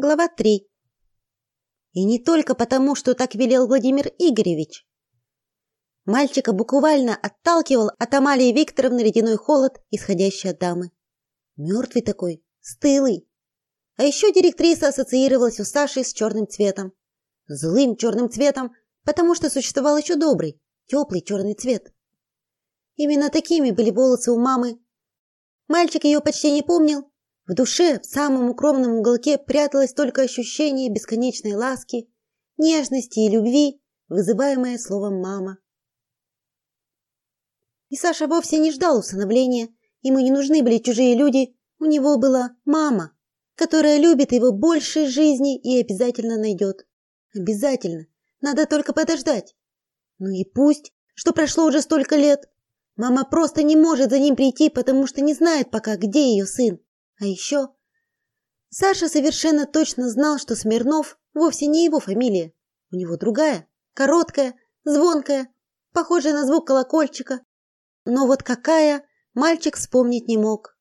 Глава 3. И не только потому, что так велел Владимир Игоревич. Мальчика буквально отталкивал от Амалии Викторовны ледяной холод, исходящий от дамы. Мертвый такой, стылый. А еще директриса ассоциировалась у Саши с черным цветом. Злым черным цветом, потому что существовал еще добрый, теплый черный цвет. Именно такими были волосы у мамы. Мальчик ее почти не помнил, в душе, в самом укромном уголке пряталось только ощущение бесконечной ласки, нежности и любви, вызываемое словом мама. И Саша вовсе не ждал усыновления, ему не нужны были чужие люди, у него была мама, которая любит его больше жизни и обязательно найдет. Обязательно. Надо только подождать. Ну и пусть, что прошло уже столько лет. Мама просто не может за ним прийти, потому что не знает пока, где ее сын. А еще Саша совершенно точно знал, что Смирнов вовсе не его фамилия. У него другая, короткая, звонкая, похожая на звук колокольчика. Но вот какая, мальчик вспомнить не мог.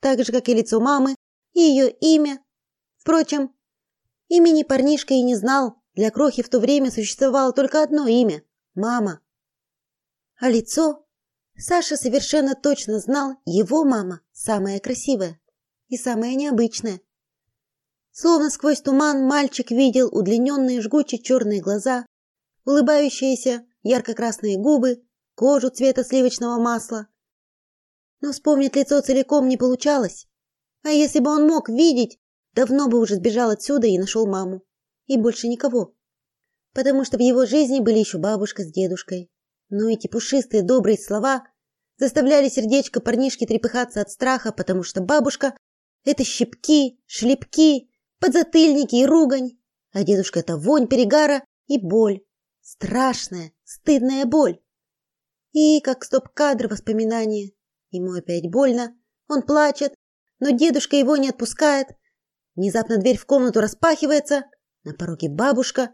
Так же, как и лицо мамы, и ее имя. Впрочем, имени парнишка и не знал. Для крохи в то время существовало только одно имя мама. А лицо Саша совершенно точно знал, его мама самая красивая и самое необычное. Словно сквозь туман мальчик видел удлиненные жгучие черные глаза, улыбающиеся ярко-красные губы, кожу цвета сливочного масла. Но вспомнить лицо целиком не получалось. А если бы он мог видеть, давно бы уже сбежал отсюда и нашел маму. И больше никого. Потому что в его жизни были еще бабушка с дедушкой. Но эти пушистые добрые слова заставляли сердечко парнишки трепыхаться от страха, потому что бабушка это щипки, шлепки, подзатыльники и ругань. А дедушка это вонь перегара и боль. Страшная, стыдная боль. И как стоп-кадр воспоминания. Ему опять больно. Он плачет, но дедушка его не отпускает. Внезапно дверь в комнату распахивается. На пороге бабушка.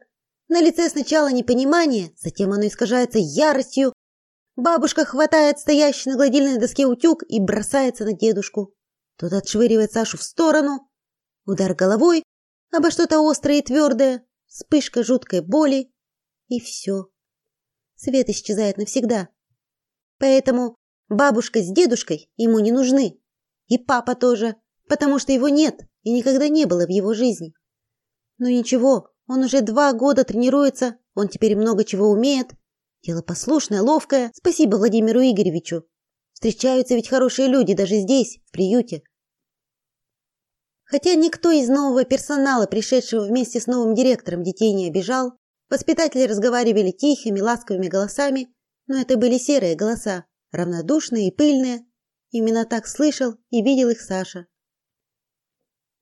На лице сначала непонимание, затем оно искажается яростью. Бабушка хватает стоящий на гладильной доске утюг и бросается на дедушку. Тот отшвыривает Сашу в сторону. Удар головой обо что-то острое и твердое, вспышка жуткой боли, и все. Свет исчезает навсегда. Поэтому бабушка с дедушкой ему не нужны. И папа тоже, потому что его нет и никогда не было в его жизни. Но ничего, он уже два года тренируется, он теперь много чего умеет. Дело послушное, ловкое. Спасибо Владимиру Игоревичу. Встречаются ведь хорошие люди даже здесь, в приюте. Хотя никто из нового персонала, пришедшего вместе с новым директором, детей не обижал, воспитатели разговаривали тихими, ласковыми голосами, но это были серые голоса, равнодушные и пыльные. Именно так слышал и видел их Саша.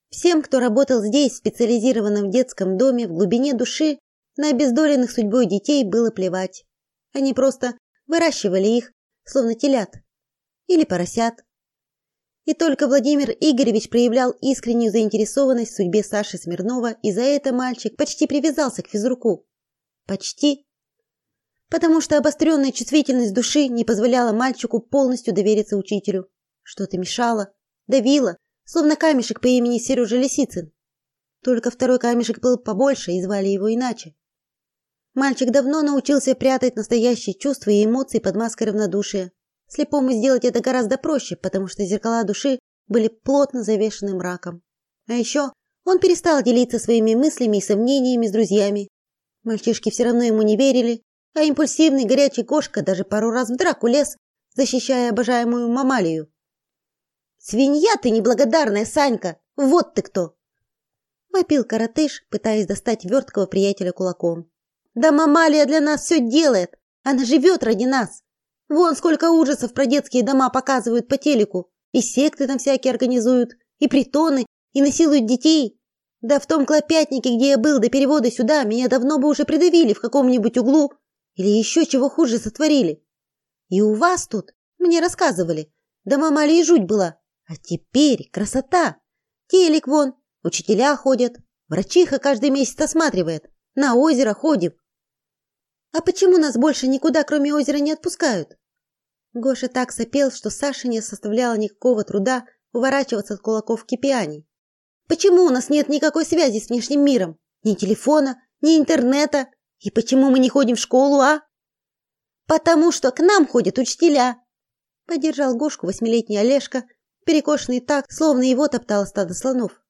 Всем, кто работал здесь, в специализированном детском доме, в глубине души на обездоленных судьбой детей было плевать. Они просто выращивали их, словно телят или поросят, и только Владимир Игоревич проявлял искреннюю заинтересованность в судьбе Саши Смирнова, и за это мальчик почти привязался к физруку. Почти. Потому что обостренная чувствительность души не позволяла мальчику полностью довериться учителю. Что-то мешало, давило, словно камешек по имени Сережа Лисицын. Только второй камешек был побольше, и звали его иначе. Мальчик давно научился прятать настоящие чувства и эмоции под маской равнодушия. Слепому сделать это гораздо проще, потому что зеркала души были плотно завешены мраком. А еще он перестал делиться своими мыслями и сомнениями с друзьями. Мальчишки все равно ему не верили, а импульсивный горячий кошка даже пару раз в драку лез, защищая обожаемую мамалию. «Свинья ты неблагодарная, Санька! Вот ты кто!» Вопил коротыш, пытаясь достать верткого приятеля кулаком. «Да мамалия для нас все делает! Она живет ради нас! Вон сколько ужасов про детские дома показывают по телеку. И секты там всякие организуют, и притоны, и насилуют детей. Да в том клопятнике, где я был до перевода сюда, меня давно бы уже придавили в каком-нибудь углу или еще чего хуже сотворили. И у вас тут, мне рассказывали, да мама и жуть была. А теперь красота. Телек вон, учителя ходят, врачиха каждый месяц осматривает. На озеро ходим. А почему нас больше никуда, кроме озера, не отпускают? Гоша так сопел, что Саше не составляло никакого труда уворачиваться от кулаков кипиани. Почему у нас нет никакой связи с внешним миром? Ни телефона, ни интернета. И почему мы не ходим в школу, а? Потому что к нам ходят учителя. Поддержал Гошку восьмилетний Олежка, перекошенный так, словно его топтало стадо слонов.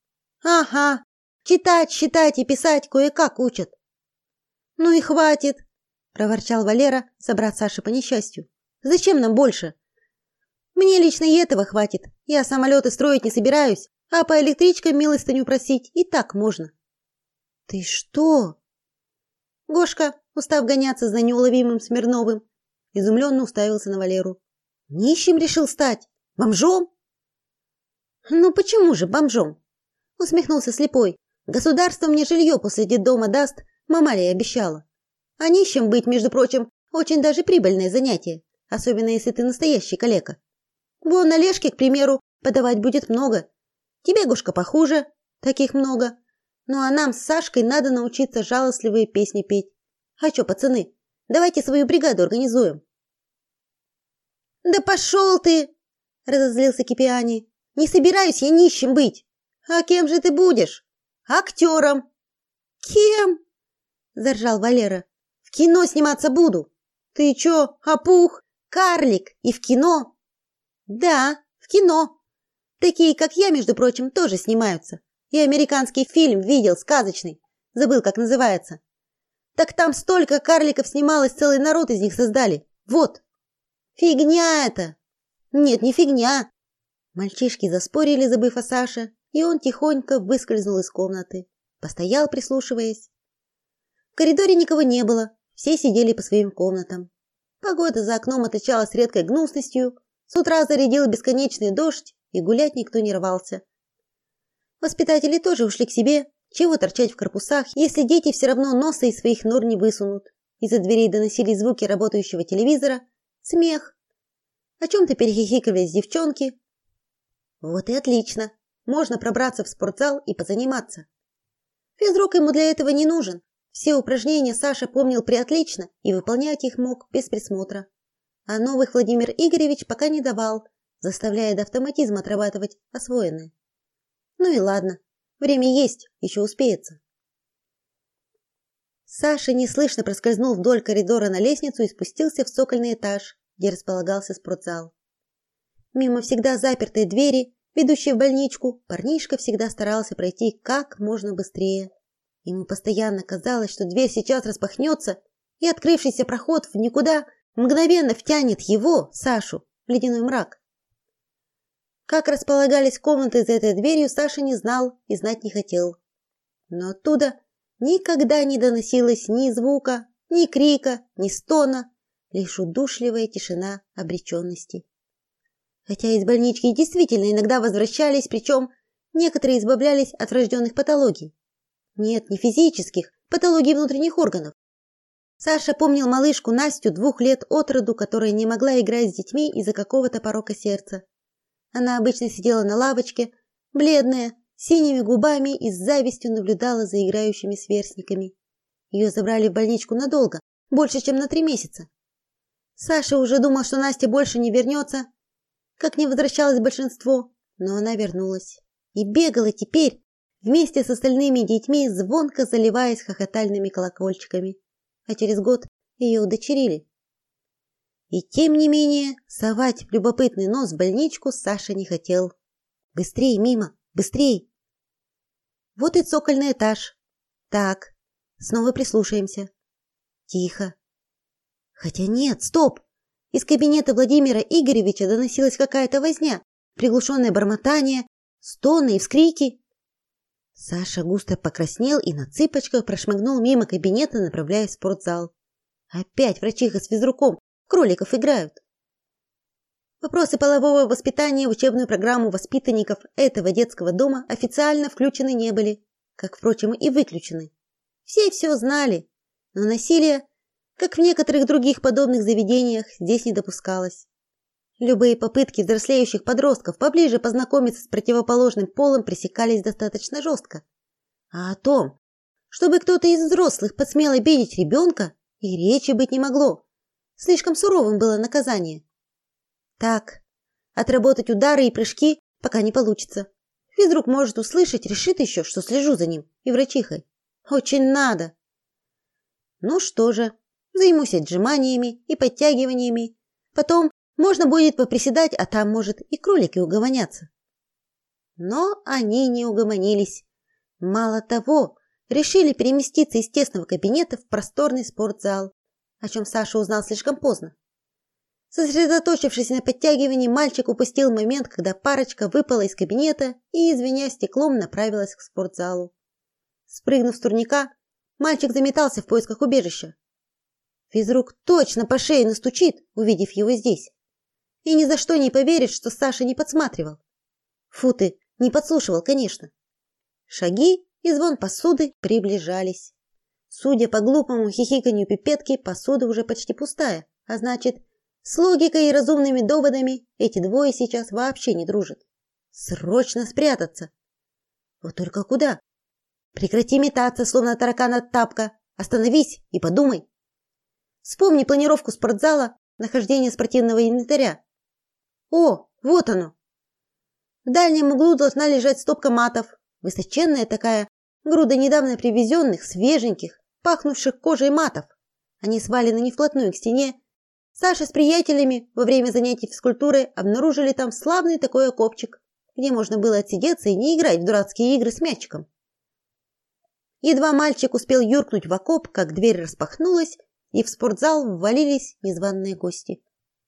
Ага, читать, считать и писать кое-как учат. Ну и хватит, проворчал Валера, собрат Саши по несчастью. Зачем нам больше? Мне лично и этого хватит. Я самолеты строить не собираюсь, а по электричкам милостыню просить и так можно. Ты что? Гошка, устав гоняться за неуловимым Смирновым, изумленно уставился на Валеру. Нищим решил стать? Бомжом? Ну почему же бомжом? Усмехнулся слепой. Государство мне жилье после детдома даст, мамаля обещала. А нищим быть, между прочим, очень даже прибыльное занятие, особенно если ты настоящий калека. Вон Олежке, к примеру, подавать будет много. Тебе, Гошка, похуже, таких много. Ну а нам с Сашкой надо научиться жалостливые песни петь. А что, пацаны, давайте свою бригаду организуем. Да пошел ты, разозлился Кипиани. Не собираюсь я нищим быть. А кем же ты будешь? Актером. Кем? заржал Валера. Кино сниматься буду. Ты чё, опух? Карлик и в кино? Да, в кино. Такие, как я, между прочим, тоже снимаются. И американский фильм видел сказочный. Забыл, как называется. Так там столько карликов снималось, целый народ из них создали. Вот. Фигня это. Нет, не фигня. Мальчишки заспорили, забыв о Саше, и он тихонько выскользнул из комнаты, постоял, прислушиваясь. В коридоре никого не было, все сидели по своим комнатам. Погода за окном отличалась редкой гнусностью. С утра зарядил бесконечный дождь, и гулять никто не рвался. Воспитатели тоже ушли к себе. Чего торчать в корпусах, если дети все равно носа из своих нор не высунут? Из-за дверей доносились звуки работающего телевизора, смех. О чем-то перехихикивались девчонки. Вот и отлично. Можно пробраться в спортзал и позаниматься. Физрук ему для этого не нужен. Все упражнения Саша помнил приотлично и выполнять их мог без присмотра. А новых Владимир Игоревич пока не давал, заставляя до автоматизма отрабатывать освоенное. Ну и ладно, время есть, еще успеется. Саша неслышно проскользнул вдоль коридора на лестницу и спустился в цокольный этаж, где располагался спортзал. Мимо всегда запертой двери, ведущей в больничку, парнишка всегда старался пройти как можно быстрее. Ему постоянно казалось, что дверь сейчас распахнется, и открывшийся проход в никуда мгновенно втянет его, Сашу, в ледяной мрак. Как располагались комнаты за этой дверью, Саша не знал и знать не хотел. Но оттуда никогда не доносилось ни звука, ни крика, ни стона, лишь удушливая тишина обреченности. Хотя из больнички действительно иногда возвращались, причем некоторые избавлялись от врожденных патологий. Нет, не физических, патологий внутренних органов. Саша помнил малышку Настю двух лет от роду, которая не могла играть с детьми из-за какого-то порока сердца. Она обычно сидела на лавочке, бледная, синими губами и с завистью наблюдала за играющими сверстниками. Ее забрали в больничку надолго, больше, чем на три месяца. Саша уже думал, что Настя больше не вернется, как не возвращалось большинство, но она вернулась и бегала теперь вместе с остальными детьми, звонко заливаясь хохотальными колокольчиками. А через год ее удочерили. И тем не менее, совать любопытный нос в больничку Саша не хотел. Быстрей мимо, быстрей. Вот и цокольный этаж. Так, снова прислушаемся. Тихо. Хотя нет, стоп. Из кабинета Владимира Игоревича доносилась какая-то возня, приглушенное бормотание, стоны и вскрики. Саша густо покраснел и на цыпочках прошмыгнул мимо кабинета, направляясь в спортзал. Опять врачиха с физруком кроликов играют. Вопросы полового воспитания в учебную программу воспитанников этого детского дома официально включены не были, как, впрочем, и выключены. Все все знали, но насилие, как в некоторых других подобных заведениях, здесь не допускалось. Любые попытки взрослеющих подростков поближе познакомиться с противоположным полом пресекались достаточно жестко. А о том, чтобы кто-то из взрослых посмел обидеть ребенка, и речи быть не могло. Слишком суровым было наказание. Так, отработать удары и прыжки пока не получится. Физрук может услышать, решит еще, что слежу за ним и врачихой. Очень надо. Ну что же, займусь отжиманиями и подтягиваниями. Потом можно будет поприседать, а там, может, и кролики угомонятся. Но они не угомонились. Мало того, решили переместиться из тесного кабинета в просторный спортзал, о чем Саша узнал слишком поздно. Сосредоточившись на подтягивании, мальчик упустил момент, когда парочка выпала из кабинета и, извиняясь стеклом, направилась к спортзалу. Спрыгнув с турника, мальчик заметался в поисках убежища. Физрук точно по шее настучит, увидев его здесь. И ни за что не поверит, что Саша не подсматривал. Фу ты, не подслушивал, конечно. Шаги и звон посуды приближались. Судя по глупому хихиканью пипетки, посуда уже почти пустая, а значит, с логикой и разумными доводами эти двое сейчас вообще не дружат. Срочно спрятаться. Вот только куда? Прекрати метаться, словно таракан от тапка. Остановись и подумай. Вспомни планировку спортзала, нахождение спортивного инвентаря. О, вот оно. В дальнем углу должна лежать стопка матов, высоченная такая, груда недавно привезенных, свеженьких, пахнувших кожей матов. Они свалены не вплотную к стене. Саша с приятелями во время занятий физкультурой обнаружили там славный такой окопчик, где можно было отсидеться и не играть в дурацкие игры с мячиком. Едва мальчик успел юркнуть в окоп, как дверь распахнулась, и в спортзал ввалились незваные гости.